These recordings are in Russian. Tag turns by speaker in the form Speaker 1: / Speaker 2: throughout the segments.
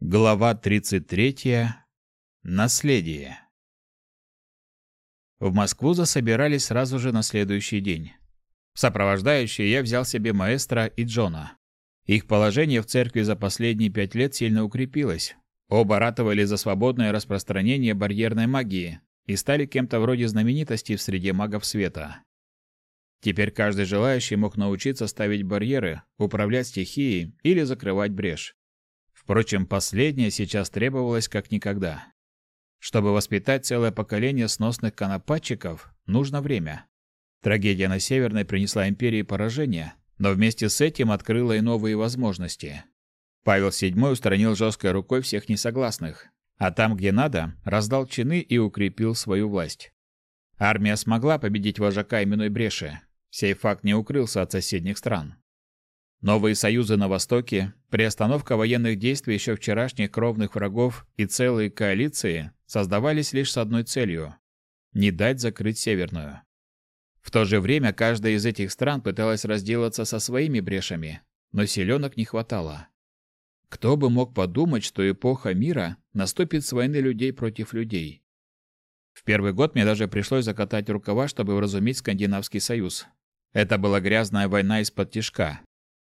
Speaker 1: Глава 33. Наследие. В Москву засобирались сразу же на следующий день. Сопровождающие я взял себе маэстро и Джона. Их положение в церкви за последние пять лет сильно укрепилось. Оба ратовали за свободное распространение барьерной магии и стали кем-то вроде знаменитостей в среде магов света. Теперь каждый желающий мог научиться ставить барьеры, управлять стихией или закрывать брешь. Впрочем, последнее сейчас требовалось как никогда. Чтобы воспитать целое поколение сносных конопатчиков, нужно время. Трагедия на Северной принесла империи поражение, но вместе с этим открыла и новые возможности. Павел VII устранил жесткой рукой всех несогласных, а там, где надо, раздал чины и укрепил свою власть. Армия смогла победить вожака именной Бреши. Сей факт не укрылся от соседних стран. Новые союзы на Востоке, приостановка военных действий еще вчерашних кровных врагов и целые коалиции создавались лишь с одной целью – не дать закрыть Северную. В то же время каждая из этих стран пыталась разделаться со своими брешами, но силенок не хватало. Кто бы мог подумать, что эпоха мира наступит с войны людей против людей. В первый год мне даже пришлось закатать рукава, чтобы вразумить Скандинавский союз. Это была грязная война из-под тишка,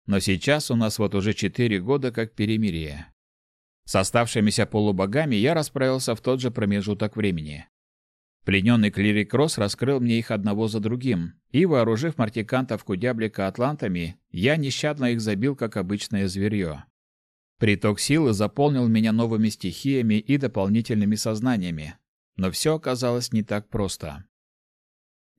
Speaker 1: но сейчас у нас вот уже четыре года как перемирие. С оставшимися полубогами я расправился в тот же промежуток времени. Плененный клирик Росс раскрыл мне их одного за другим, и, вооружив мартикантов Кудяблика атлантами, я нещадно их забил, как обычное зверье. Приток силы заполнил меня новыми стихиями и дополнительными сознаниями, но все оказалось не так просто.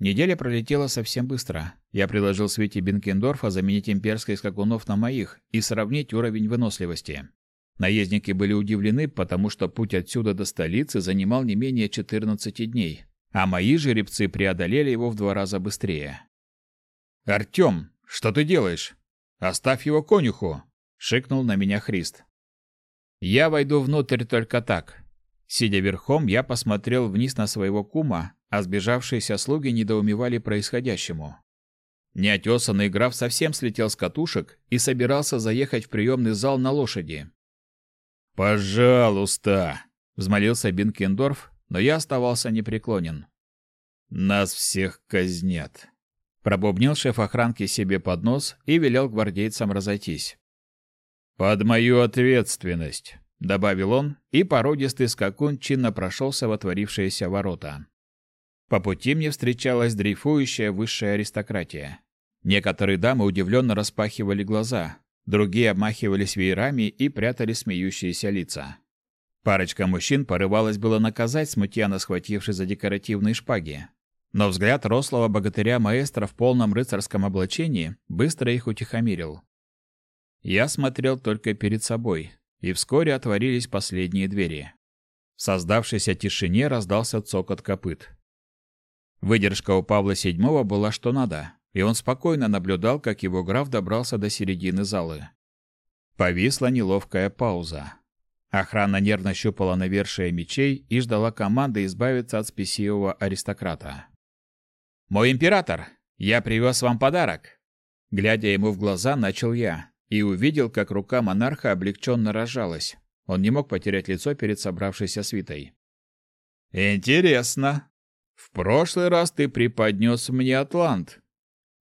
Speaker 1: Неделя пролетела совсем быстро. Я предложил Свете Бенкендорфа заменить имперских скакунов на моих и сравнить уровень выносливости. Наездники были удивлены, потому что путь отсюда до столицы занимал не менее 14 дней, а мои жеребцы преодолели его в два раза быстрее. «Артем, что ты делаешь? Оставь его конюху!» — шикнул на меня Христ. «Я войду внутрь только так». Сидя верхом, я посмотрел вниз на своего кума, а сбежавшиеся слуги недоумевали происходящему. Неотесанный граф совсем слетел с катушек и собирался заехать в приемный зал на лошади. «Пожалуйста!» — взмолился Бинкендорф, но я оставался непреклонен. «Нас всех казнят!» Пробубнил шеф охранки себе под нос и велел гвардейцам разойтись. «Под мою ответственность!» — добавил он, и породистый скакун чинно прошелся в отворившиеся ворота. По пути мне встречалась дрейфующая высшая аристократия. Некоторые дамы удивленно распахивали глаза, другие обмахивались веерами и прятали смеющиеся лица. Парочка мужчин порывалась было наказать смутьяна, схватившись за декоративные шпаги. Но взгляд рослого богатыря-маэстро в полном рыцарском облачении быстро их утихомирил. Я смотрел только перед собой, и вскоре отворились последние двери. В создавшейся тишине раздался цокот копыт. Выдержка у Павла VII была что надо, и он спокойно наблюдал, как его граф добрался до середины залы. Повисла неловкая пауза. Охрана нервно щупала навершие мечей и ждала команды избавиться от спесивого аристократа. «Мой император, я привез вам подарок!» Глядя ему в глаза, начал я и увидел, как рука монарха облегченно разжалась. Он не мог потерять лицо перед собравшейся свитой. «Интересно!» В прошлый раз ты преподнес мне Атлант.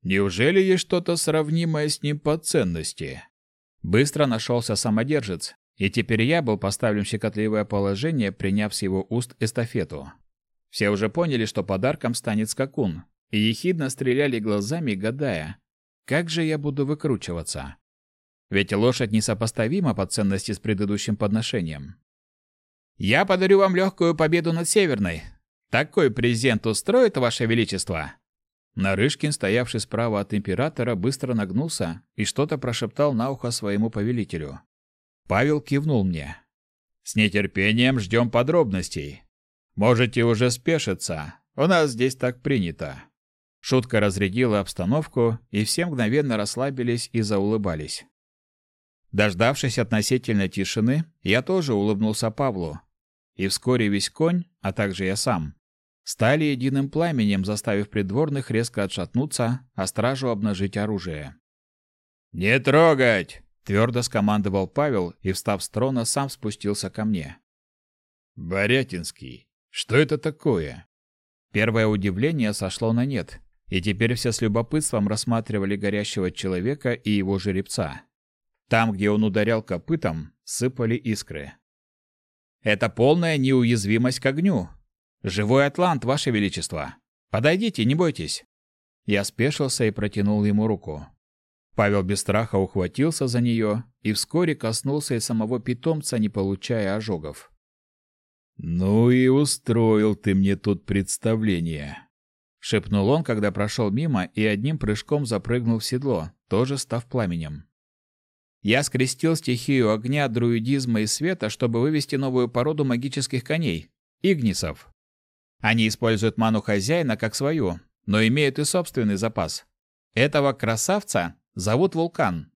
Speaker 1: Неужели есть что-то сравнимое с ним по ценности? Быстро нашелся самодержец, и теперь я был поставлен в щекотливое положение, приняв с его уст эстафету. Все уже поняли, что подарком станет скакун, и ехидно стреляли глазами, гадая, как же я буду выкручиваться. Ведь лошадь несопоставима по ценности с предыдущим подношением. «Я подарю вам легкую победу над Северной, такой презент устроит, Ваше Величество?» Нарышкин, стоявший справа от императора, быстро нагнулся и что-то прошептал на ухо своему повелителю. Павел кивнул мне. «С нетерпением ждем подробностей. Можете уже спешиться. У нас здесь так принято». Шутка разрядила обстановку, и все мгновенно расслабились и заулыбались. Дождавшись относительной тишины, я тоже улыбнулся Павлу. И вскоре весь конь, а также я сам, стали единым пламенем, заставив придворных резко отшатнуться, а стражу обнажить оружие. «Не трогать!» — Твердо скомандовал Павел и, встав с трона, сам спустился ко мне. «Борятинский, что это такое?» Первое удивление сошло на нет, и теперь все с любопытством рассматривали горящего человека и его жеребца. Там, где он ударял копытом, сыпали искры. «Это полная неуязвимость к огню. Живой атлант, ваше величество. Подойдите, не бойтесь». Я спешился и протянул ему руку. Павел без страха ухватился за нее и вскоре коснулся и самого питомца, не получая ожогов. «Ну и устроил ты мне тут представление», — шепнул он, когда прошел мимо и одним прыжком запрыгнул в седло, тоже став пламенем. Я скрестил стихию огня, друидизма и света, чтобы вывести новую породу магических коней — игнисов. Они используют ману хозяина как свою, но имеют и собственный запас. Этого красавца зовут Вулкан.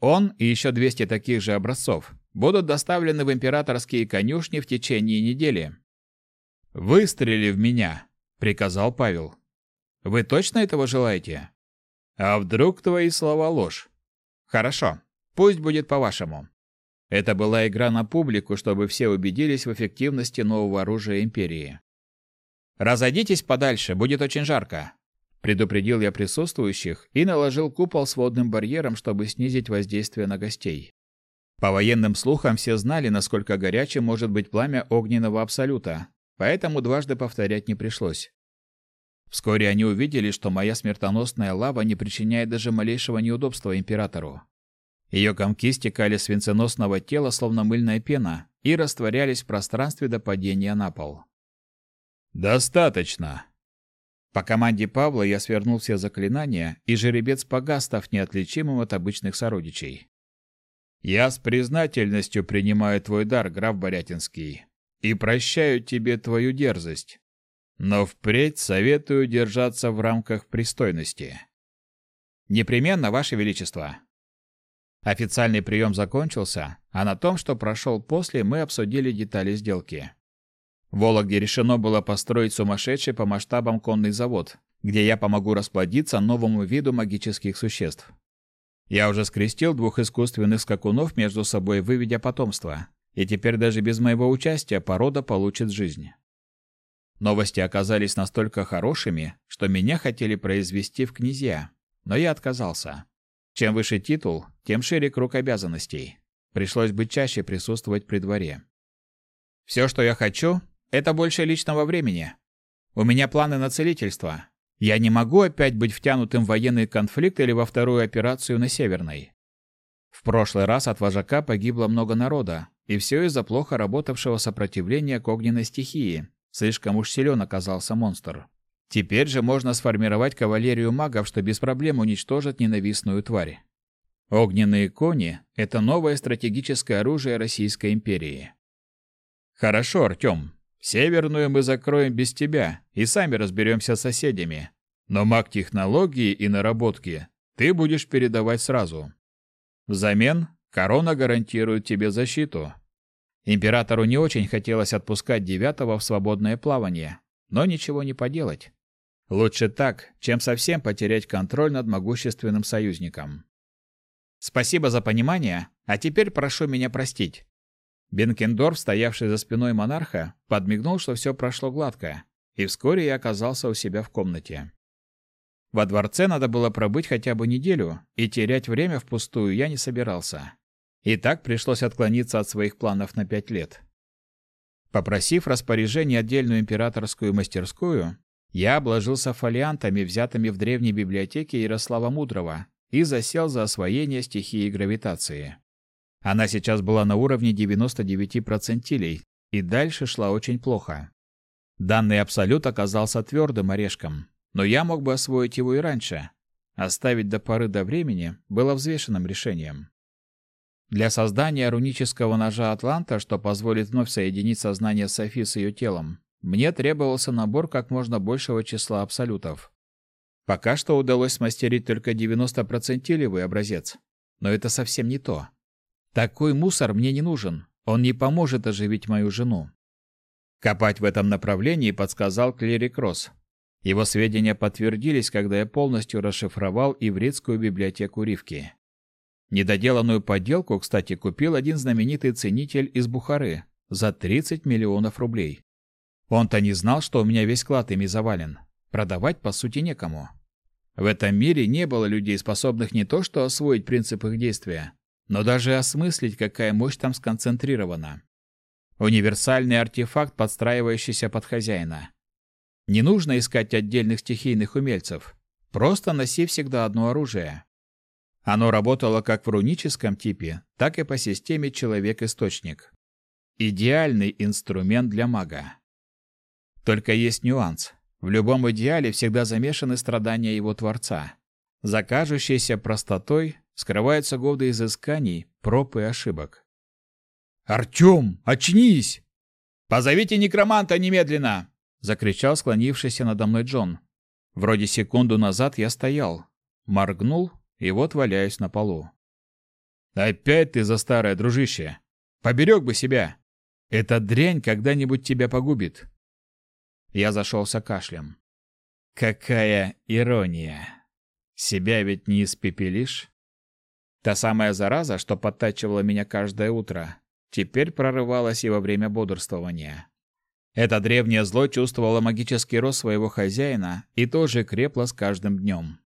Speaker 1: Он и еще 200 таких же образцов будут доставлены в императорские конюшни в течение недели. «Выстрели в меня!» — приказал Павел. «Вы точно этого желаете?» «А вдруг твои слова ложь?» «Хорошо, пусть будет по-вашему». Это была игра на публику, чтобы все убедились в эффективности нового оружия Империи. «Разойдитесь подальше, будет очень жарко», — предупредил я присутствующих и наложил купол с водным барьером, чтобы снизить воздействие на гостей. По военным слухам все знали, насколько горячим может быть пламя огненного абсолюта, поэтому дважды повторять не пришлось. Вскоре они увидели, что моя смертоносная лава не причиняет даже малейшего неудобства императору. Ее комки стекали с венценосного тела, словно мыльная пена, и растворялись в пространстве до падения на пол. «Достаточно!» По команде Павла я свернул все заклинания, и жеребец погас, став неотличимым от обычных сородичей. Я с признательностью принимаю твой дар, граф Борятинский, и прощаю тебе твою дерзость. Но впредь советую держаться в рамках пристойности. Непременно, ваше величество. Официальный прием закончился, а на том, что прошел после, мы обсудили детали сделки. В Вологде решено было построить сумасшедший по масштабам конный завод, где я помогу расплодиться новому виду магических существ. Я уже скрестил двух искусственных скакунов между собой, выведя потомство, и теперь даже без моего участия порода получит жизнь. Новости оказались настолько хорошими, что меня хотели произвести в князья, но я отказался. Чем выше титул, тем шире круг обязанностей. Пришлось бы чаще присутствовать при дворе. Все, что я хочу, это больше личного времени. У меня планы на целительство, я не могу опять быть втянутым в военный конфликт или во вторую операцию на Северной. В прошлый раз от вожака погибло много народа, и все из-за плохо работавшего сопротивления к огненной стихии. Слишком уж силен оказался монстр. Теперь же можно сформировать кавалерию магов, что без проблем уничтожит ненавистную тварь. Огненные кони – это новое стратегическое оружие Российской империи. Хорошо, Артем, Северную мы закроем без тебя и сами разберемся с соседями. Но маг-технологии и наработки ты будешь передавать сразу. Взамен корона гарантирует тебе защиту. Императору не очень хотелось отпускать девятого в свободное плавание, но ничего не поделать. Лучше так, чем совсем потерять контроль над могущественным союзником. Спасибо за понимание, а теперь прошу меня простить. Бенкендорф, стоявший за спиной монарха, подмигнул, что все прошло гладко, и вскоре я оказался у себя в комнате. Во дворце надо было пробыть хотя бы неделю, и терять время впустую я не собирался. И так пришлось отклониться от своих планов на пять лет. Попросив распоряжение отдельную императорскую мастерскую, я обложился фолиантами, взятыми в древней библиотеке Ярослава Мудрого, и засел за освоение стихии гравитации. Она сейчас была на уровне 99 процентилей, и дальше шла очень плохо. Данный абсолют оказался твердым орешком, но я мог бы освоить его и раньше. Оставить до поры до времени было взвешенным решением. Для создания рунического ножа Атланта, что позволит вновь соединить сознание Софи с ее телом, мне требовался набор как можно большего числа абсолютов. Пока что удалось смастерить только 90-процентилевый образец, но это совсем не то. Такой мусор мне не нужен. Он не поможет оживить мою жену. Копать в этом направлении подсказал клирик Росс. Его сведения подтвердились, когда я полностью расшифровал ивритскую библиотеку Ривки. Недоделанную подделку, кстати, купил один знаменитый ценитель из Бухары за 30 миллионов рублей. Он-то не знал, что у меня весь клад ими завален. Продавать, по сути, некому. В этом мире не было людей, способных не то что освоить принцип их действия, но даже осмыслить, какая мощь там сконцентрирована. Универсальный артефакт, подстраивающийся под хозяина. Не нужно искать отдельных стихийных умельцев. Просто носи всегда одно оружие. Оно работало как в руническом типе, так и по системе человек-источник. Идеальный инструмент для мага. Только есть нюанс. В любом идеале всегда замешаны страдания его творца. За простотой скрываются годы изысканий, проб и ошибок. «Артем, очнись!» «Позовите некроманта немедленно!» — закричал склонившийся надо мной Джон. Вроде секунду назад я стоял, моргнул и вот валяюсь на полу. «Опять ты за старое, дружище! Поберег бы себя! Эта дрянь когда-нибудь тебя погубит!» Я зашелся кашлем. «Какая ирония! Себя ведь не испепелишь?» Та самая зараза, что подтачивала меня каждое утро, теперь прорывалась и во время бодрствования. Это древнее зло чувствовало магический рост своего хозяина и тоже крепло с каждым днем.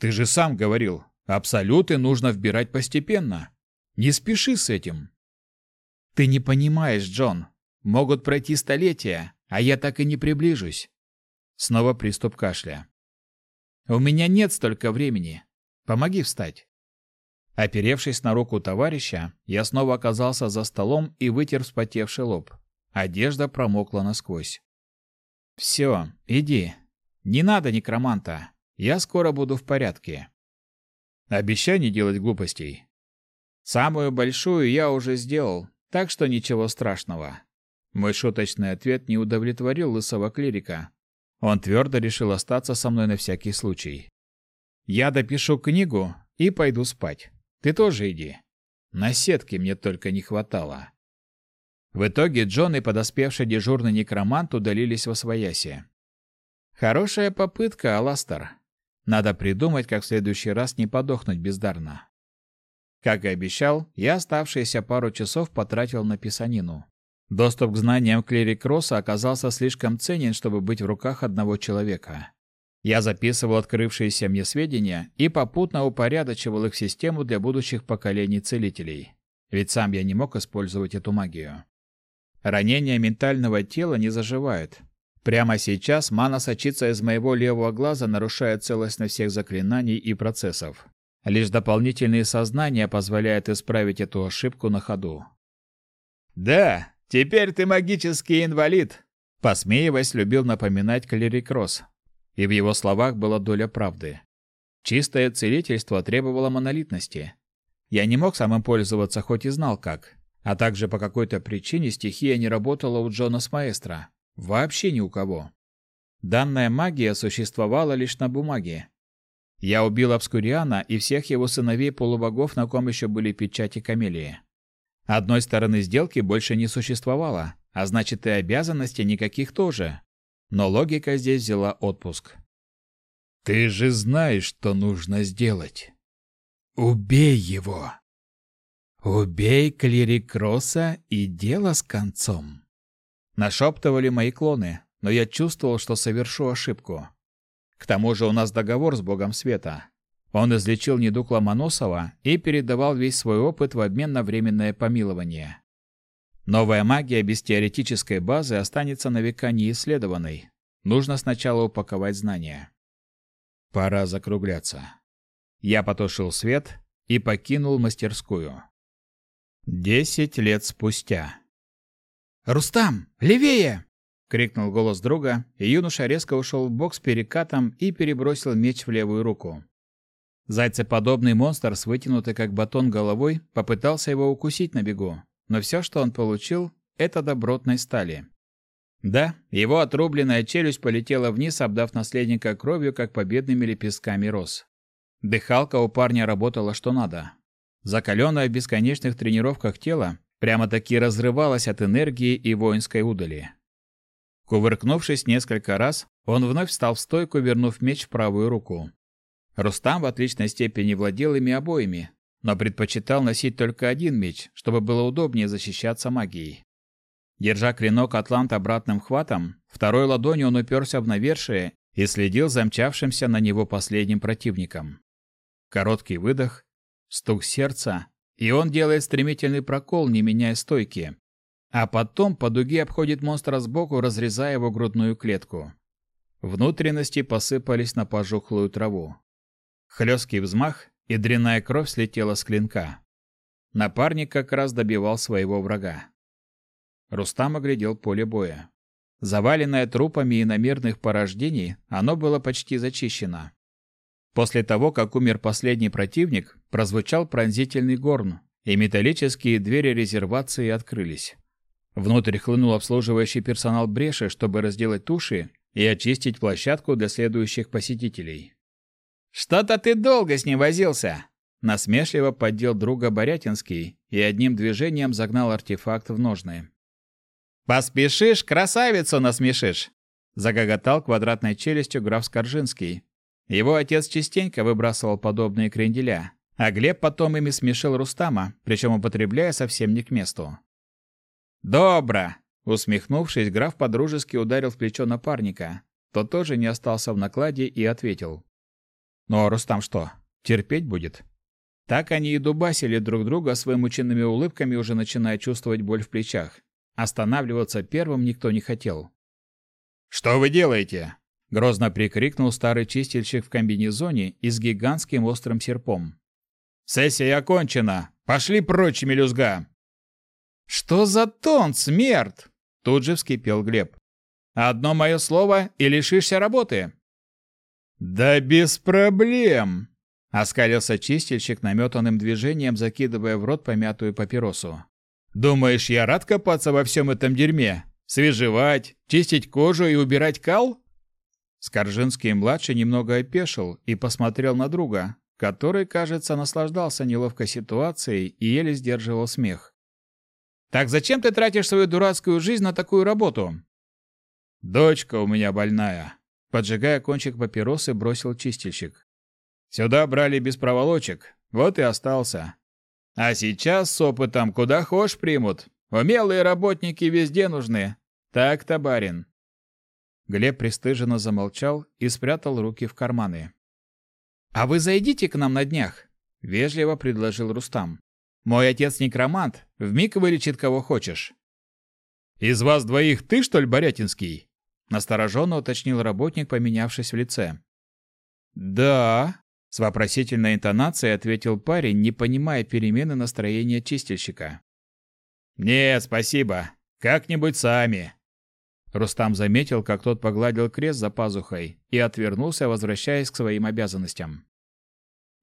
Speaker 1: «Ты же сам говорил, абсолюты нужно вбирать постепенно. Не спеши с этим». «Ты не понимаешь, Джон. Могут пройти столетия, а я так и не приближусь». Снова приступ кашля. «У меня нет столько времени. Помоги встать». Оперевшись на руку товарища, я снова оказался за столом и вытер вспотевший лоб. Одежда промокла насквозь. «Все, иди. Не надо некроманта. Я скоро буду в порядке. Обещай не делать глупостей. Самую большую я уже сделал, так что ничего страшного». Мой шуточный ответ не удовлетворил лысого клирика. Он твердо решил остаться со мной на всякий случай. «Я допишу книгу и пойду спать. Ты тоже иди. На сетке мне только не хватало». В итоге Джон и подоспевший дежурный некромант удалились во свояси. Хорошая попытка, Аластер. Надо придумать, как в следующий раз не подохнуть бездарно. Как и обещал, я оставшиеся пару часов потратил на писанину. Доступ к знаниям клирик Росса оказался слишком ценен, чтобы быть в руках одного человека. Я записывал открывшиеся мне сведения и попутно упорядочивал их в систему для будущих поколений целителей. Ведь сам я не мог использовать эту магию. Ранения ментального тела не заживают. Прямо сейчас мана сочится из моего левого глаза, нарушая целостность всех заклинаний и процессов. Лишь дополнительные сознания позволяют исправить эту ошибку на ходу. «Да, теперь ты магический инвалид», — посмеиваясь, любил напоминать Клерик Росс. И в его словах была доля правды. Чистое целительство требовало монолитности. Я не мог самым пользоваться, хоть и знал как. А также по какой-то причине стихия не работала у Джона с маэстро. Вообще ни у кого. Данная магия существовала лишь на бумаге. Я убил Обскуриана и всех его сыновей-полубогов, на ком еще были печати камелии. Одной стороны сделки больше не существовало, а значит и обязанностей никаких тоже. Но логика здесь взяла отпуск. «Ты же знаешь, что нужно сделать. Убей его!» «Убей клирикроса и дело с концом!» Нашептывали мои клоны, но я чувствовал, что совершу ошибку. К тому же у нас договор с Богом Света. Он излечил недуг Ломоносова и передавал весь свой опыт в обмен на временное помилование. Новая магия без теоретической базы останется на века неисследованной. Нужно сначала упаковать знания. Пора закругляться. Я потушил свет и покинул мастерскую. Десять лет спустя. «Рустам, левее!» — крикнул голос друга, и юноша резко ушел в бок с перекатом и перебросил меч в левую руку. Зайцеподобный монстр с вытянутой как батон головой попытался его укусить на бегу, но все, что он получил, это добротной стали. Да, его отрубленная челюсть полетела вниз, обдав наследника кровью, как победными лепестками роз. Дыхалка у парня работала что надо. Закаленное в бесконечных тренировках тело прямо-таки разрывалось от энергии и воинской удали. Кувыркнувшись несколько раз, он вновь встал в стойку, вернув меч в правую руку. Рустам в отличной степени владел ими обоими, но предпочитал носить только один меч, чтобы было удобнее защищаться магией. Держа клинок Атлант обратным хватом, второй ладонью он уперся в навершие и следил за мчавшимся на него последним противником. Короткий выдох, стук сердца, и он делает стремительный прокол, не меняя стойки. А потом по дуге обходит монстра сбоку, разрезая его грудную клетку. Внутренности посыпались на пожухлую траву. Хлесткий взмах, и дрянная кровь слетела с клинка. Напарник как раз добивал своего врага. Рустам оглядел поле боя. Заваленное трупами иномерных порождений, оно было почти зачищено. После того, как умер последний противник, прозвучал пронзительный горн, и металлические двери резервации открылись. Внутрь хлынул обслуживающий персонал бреши, чтобы разделать туши и очистить площадку для следующих посетителей. «Что-то ты долго с ним возился!» Насмешливо поддел друга Борятинский и одним движением загнал артефакт в ножны. «Поспешишь, красавицу насмешишь!» Загоготал квадратной челюстью граф Скоржинский. Его отец частенько выбрасывал подобные кренделя, а Глеб потом ими смешил Рустама, причем употребляя совсем не к месту. «Добро!» Усмехнувшись, граф подружески ударил в плечо напарника. Тот тоже не остался в накладе и ответил. «Ну а Рустам что, терпеть будет?» Так они и дубасили друг друга своими мученными улыбками, уже начиная чувствовать боль в плечах. Останавливаться первым никто не хотел. «Что вы делаете?» — грозно прикрикнул старый чистильщик в комбинезоне и с гигантским острым серпом. «Сессия окончена! Пошли прочь, мелюзга!» «Что за тон, смерть?» — тут же вскипел Глеб. «Одно мое слово, и лишишься работы». «Да без проблем!» — оскалился чистильщик наметанным движением, закидывая в рот помятую папиросу. Думаешь, я рад копаться во всем этом дерьме? Свежевать, чистить кожу и убирать кал? Скоржинский-младший немного опешил и посмотрел на друга, который, кажется, наслаждался неловкой ситуацией и еле сдерживал смех. «Так зачем ты тратишь свою дурацкую жизнь на такую работу?» «Дочка у меня больная», — поджигая кончик папиросы, бросил чистильщик. «Сюда брали без проволочек, вот и остался. А сейчас с опытом куда хошь примут. Умелые работники везде нужны. Так-то, барин. Глеб пристыженно замолчал и спрятал руки в карманы. «А вы зайдите к нам на днях», — вежливо предложил Рустам. «Мой отец некромант, вмиг вылечит кого хочешь». «Из вас двоих ты, что ли, Борятинский?» — настороженно уточнил работник, поменявшись в лице. «Да», с вопросительной интонацией ответил парень, не понимая перемены настроения чистильщика. «Нет, спасибо. Как-нибудь сами». Рустам заметил, как тот погладил крест за пазухой и отвернулся, возвращаясь к своим обязанностям.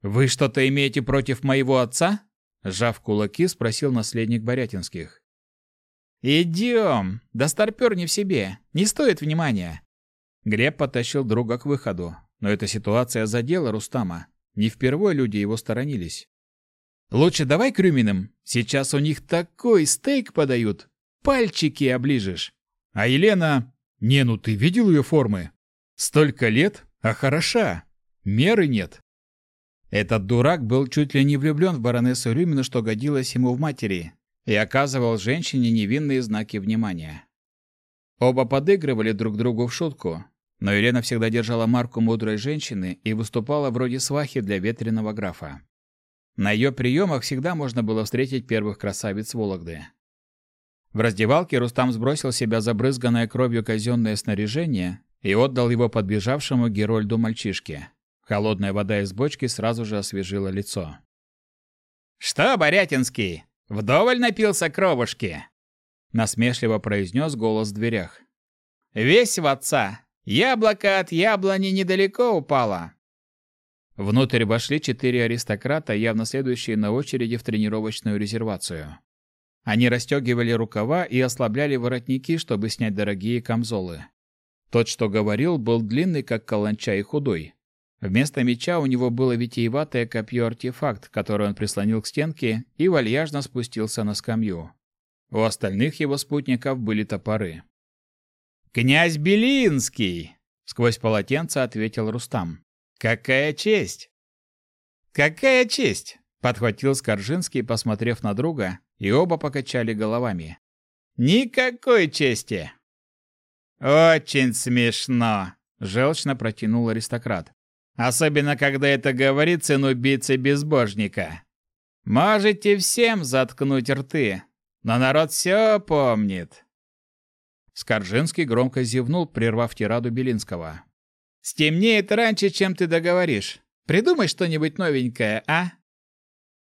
Speaker 1: «Вы что-то имеете против моего отца?» Сжав кулаки, спросил наследник Борятинских. «Идем! Да старпер не в себе. Не стоит внимания!» Глеб потащил друга к выходу, но эта ситуация задела Рустама. Не впервые люди его сторонились. «Лучше давай к Рюминым. Сейчас у них такой стейк подают. Пальчики оближешь. А Елена... Не, ну ты видел ее формы? Столько лет, а хороша. Меры нет». Этот дурак был чуть ли не влюблен в баронессу Рюмину, что годилось ему в матери, и оказывал женщине невинные знаки внимания. Оба подыгрывали друг другу в шутку, но Елена всегда держала марку мудрой женщины и выступала вроде свахи для ветреного графа. На ее приемах всегда можно было встретить первых красавиц Вологды. В раздевалке Рустам сбросил себя забрызганное кровью казенное снаряжение и отдал его подбежавшему Герольду мальчишке. Холодная вода из бочки сразу же освежила лицо. «Что, Борятинский, вдоволь напился кровушки?» Насмешливо произнес голос в дверях. «Весь в отца, Яблоко от яблони недалеко упало. Внутрь вошли четыре аристократа, явно следующие на очереди в тренировочную резервацию. Они расстегивали рукава и ослабляли воротники, чтобы снять дорогие камзолы. Тот, что говорил, был длинный, как каланча, и худой. Вместо меча у него было витиеватое копье-артефакт, которое он прислонил к стенке и вальяжно спустился на скамью. У остальных его спутников были топоры. «Князь Белинский!» — сквозь полотенце ответил Рустам. «Какая честь!» «Какая честь!» Подхватил Скоржинский, посмотрев на друга, и оба покачали головами. Никакой чести. Очень смешно, желчно протянул аристократ. Особенно, когда это говорит сын убийцы-безбожника. Можете всем заткнуть рты, но народ все помнит. Скоржинский громко зевнул, прервав тираду Белинского. «Стемнеет раньше, чем ты договоришь. Придумай что-нибудь новенькое, а?»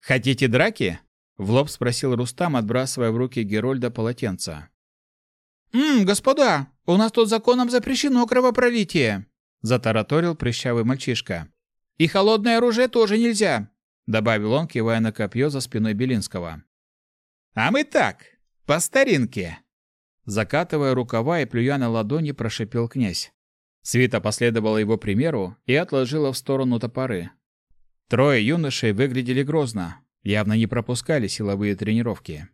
Speaker 1: «Хотите драки?» — в лоб спросил Рустам, отбрасывая в руки Герольда полотенца. «Ммм, господа, у нас тут законом запрещено кровопролитие!» — затараторил прыщавый мальчишка. «И холодное оружие тоже нельзя!» — добавил он, кивая на копье за спиной Белинского. «А мы так, по старинке!» Закатывая рукава и плюя на ладони, прошипел князь. Свита последовала его примеру и отложила в сторону топоры. Трое юношей выглядели грозно, явно не пропускали силовые тренировки.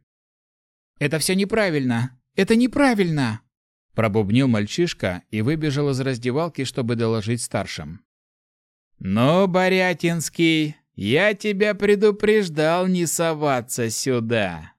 Speaker 1: «Это все неправильно! Это неправильно!» Пробубнил мальчишка и выбежал из раздевалки, чтобы доложить старшим. «Ну, Борятинский, я тебя предупреждал не соваться сюда!»